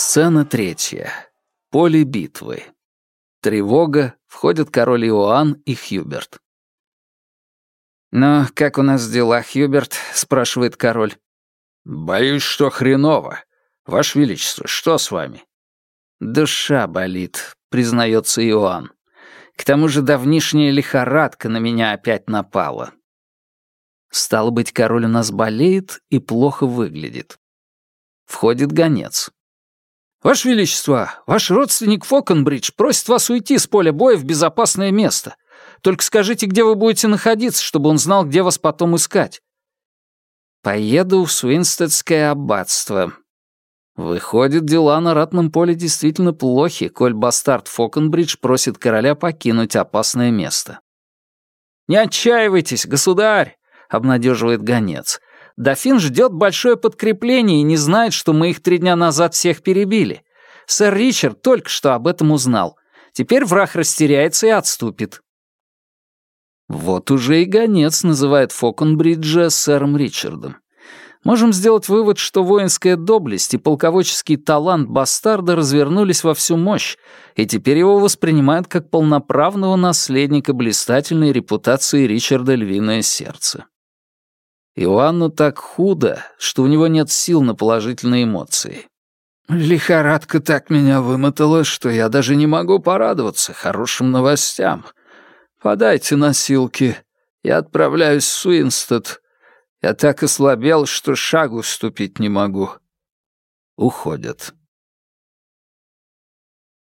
Сцена третья. Поле битвы. Тревога. Входят король Иоанн и Хьюберт. «Ну, как у нас дела, Хьюберт?» — спрашивает король. «Боюсь, что хреново. Ваше Величество, что с вами?» «Душа болит», — признается Иоанн. «К тому же давнишняя лихорадка на меня опять напала». Стало быть, король у нас болеет и плохо выглядит. Входит гонец. «Ваше Величество, ваш родственник Фокенбридж просит вас уйти с поля боя в безопасное место. Только скажите, где вы будете находиться, чтобы он знал, где вас потом искать». «Поеду в Суинстедское аббатство». Выходит, дела на ратном поле действительно плохи, коль бастард Фокенбридж просит короля покинуть опасное место. «Не отчаивайтесь, государь!» — обнадеживает гонец. Дофин ждет большое подкрепление и не знает, что мы их три дня назад всех перебили. Сэр Ричард только что об этом узнал. Теперь враг растеряется и отступит. Вот уже и гонец называет Фокенбриджа сэром Ричардом. Можем сделать вывод, что воинская доблесть и полководческий талант бастарда развернулись во всю мощь, и теперь его воспринимают как полноправного наследника блистательной репутации Ричарда Львиное Сердце. Иоанну так худо, что у него нет сил на положительные эмоции. «Лихорадка так меня вымотала, что я даже не могу порадоваться хорошим новостям. Подайте носилки. Я отправляюсь в Суинстед. Я так ослабел, что шагу ступить не могу». Уходят.